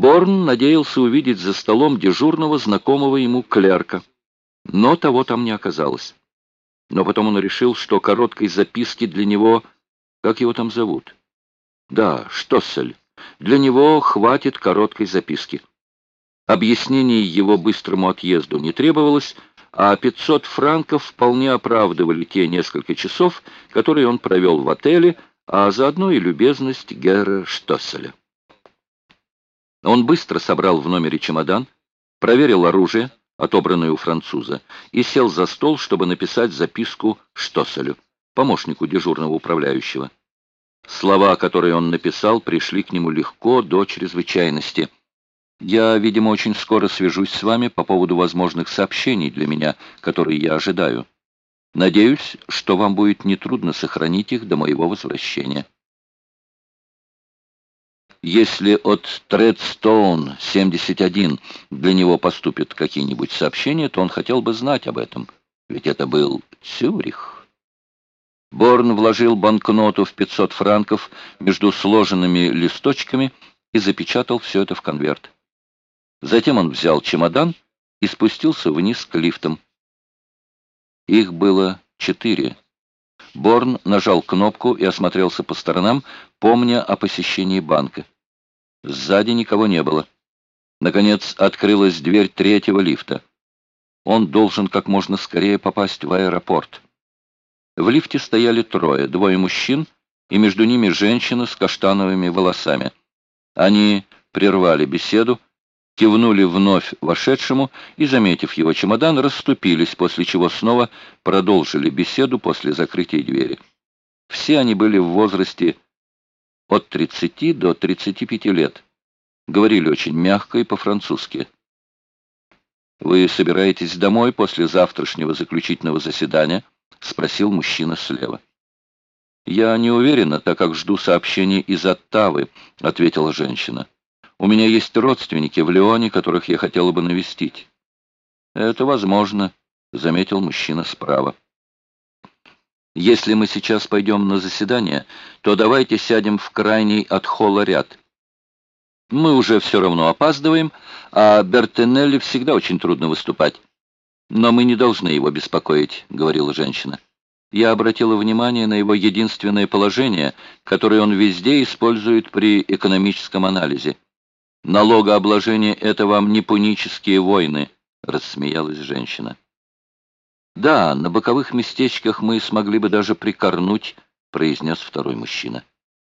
Борн надеялся увидеть за столом дежурного знакомого ему клерка, но того там не оказалось. Но потом он решил, что короткой записки для него... Как его там зовут? Да, Штоссель. Для него хватит короткой записки. Объяснений его быстрому отъезду не требовалось, а 500 франков вполне оправдывали те несколько часов, которые он провел в отеле, а заодно и любезность Гера Штосселя. Он быстро собрал в номере чемодан, проверил оружие, отобранное у француза, и сел за стол, чтобы написать записку Штосселю, помощнику дежурного управляющего. Слова, которые он написал, пришли к нему легко до чрезвычайности. «Я, видимо, очень скоро свяжусь с вами по поводу возможных сообщений для меня, которые я ожидаю. Надеюсь, что вам будет нетрудно сохранить их до моего возвращения». Если от Тредстоун 71 для него поступят какие-нибудь сообщения, то он хотел бы знать об этом, ведь это был Цюрих. Борн вложил банкноту в 500 франков между сложенными листочками и запечатал все это в конверт. Затем он взял чемодан и спустился вниз к лифтам. Их было четыре. Борн нажал кнопку и осмотрелся по сторонам, помня о посещении банка. Сзади никого не было. Наконец открылась дверь третьего лифта. Он должен как можно скорее попасть в аэропорт. В лифте стояли трое, двое мужчин, и между ними женщина с каштановыми волосами. Они прервали беседу, кивнули вновь вошедшему и, заметив его чемодан, расступились, после чего снова продолжили беседу после закрытия двери. Все они были в возрасте от 30 до 35 лет. Говорили очень мягко и по-французски. «Вы собираетесь домой после завтрашнего заключительного заседания?» — спросил мужчина слева. «Я не уверена, так как жду сообщений из Оттавы», — ответила женщина. «У меня есть родственники в Леоне, которых я хотела бы навестить». «Это возможно», — заметил мужчина справа. Если мы сейчас пойдем на заседание, то давайте сядем в крайний от холла ряд. Мы уже все равно опаздываем, а Бертенелли всегда очень трудно выступать. Но мы не должны его беспокоить, говорила женщина. Я обратила внимание на его единственное положение, которое он везде использует при экономическом анализе. Налогообложение — это вам не пунические войны, рассмеялась женщина. «Да, на боковых местечках мы смогли бы даже прикорнуть», — произнес второй мужчина.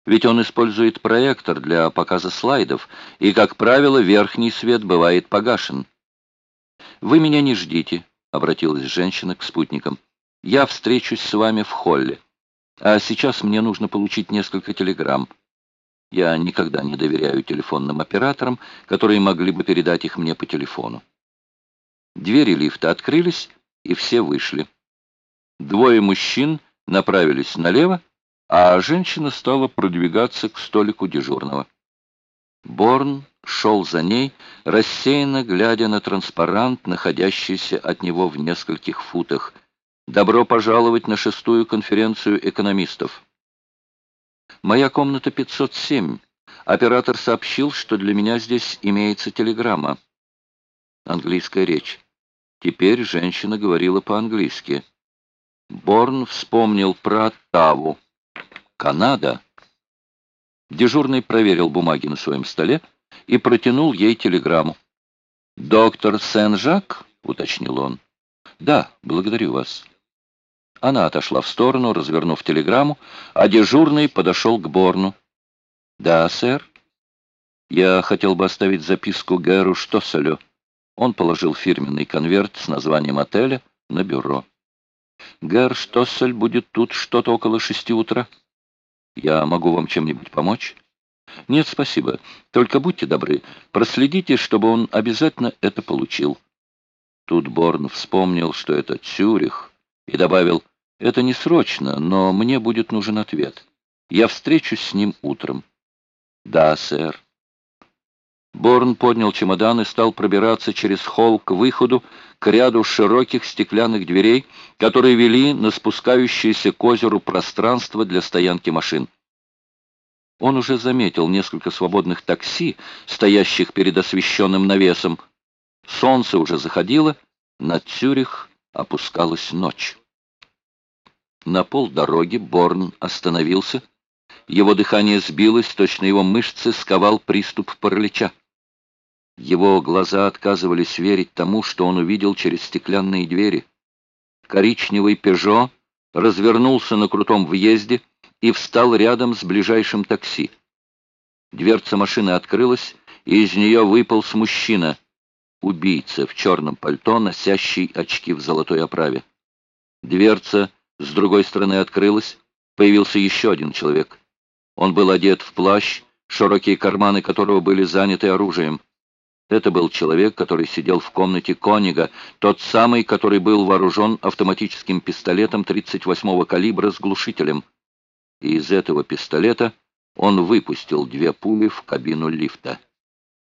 «Ведь он использует проектор для показа слайдов, и, как правило, верхний свет бывает погашен». «Вы меня не ждите», — обратилась женщина к спутникам. «Я встречусь с вами в холле. А сейчас мне нужно получить несколько телеграмм. Я никогда не доверяю телефонным операторам, которые могли бы передать их мне по телефону». Двери лифта открылись, и все вышли. Двое мужчин направились налево, а женщина стала продвигаться к столику дежурного. Борн шел за ней, рассеянно глядя на транспарант, находящийся от него в нескольких футах. «Добро пожаловать на шестую конференцию экономистов». «Моя комната 507. Оператор сообщил, что для меня здесь имеется телеграмма». Английская речь. Теперь женщина говорила по-английски. Борн вспомнил про Таву. Канада. Дежурный проверил бумаги на своем столе и протянул ей телеграмму. «Доктор Сен-Жак?» — уточнил он. «Да, благодарю вас». Она отошла в сторону, развернув телеграмму, а дежурный подошел к Борну. «Да, сэр. Я хотел бы оставить записку Гэру Штосселю». Он положил фирменный конверт с названием отеля на бюро. «Герр Штоссель будет тут что-то около шести утра. Я могу вам чем-нибудь помочь?» «Нет, спасибо. Только будьте добры, проследите, чтобы он обязательно это получил». Тут Борн вспомнил, что это Цюрих, и добавил, «Это не срочно, но мне будет нужен ответ. Я встречусь с ним утром». «Да, сэр». Борн поднял чемодан и стал пробираться через холл к выходу, к ряду широких стеклянных дверей, которые вели на спускающееся к озеру пространство для стоянки машин. Он уже заметил несколько свободных такси, стоящих перед освещенным навесом. Солнце уже заходило, над Цюрих опускалась ночь. На полдороги Борн остановился. Его дыхание сбилось, точно его мышцы сковал приступ паралича. Его глаза отказывались верить тому, что он увидел через стеклянные двери. Коричневый «Пежо» развернулся на крутом въезде и встал рядом с ближайшим такси. Дверца машины открылась, и из нее выполз мужчина, убийца в черном пальто, носящий очки в золотой оправе. Дверца с другой стороны открылась, появился еще один человек. Он был одет в плащ, широкие карманы которого были заняты оружием. Это был человек, который сидел в комнате Конига, тот самый, который был вооружен автоматическим пистолетом 38-го калибра с глушителем. И из этого пистолета он выпустил две пули в кабину лифта.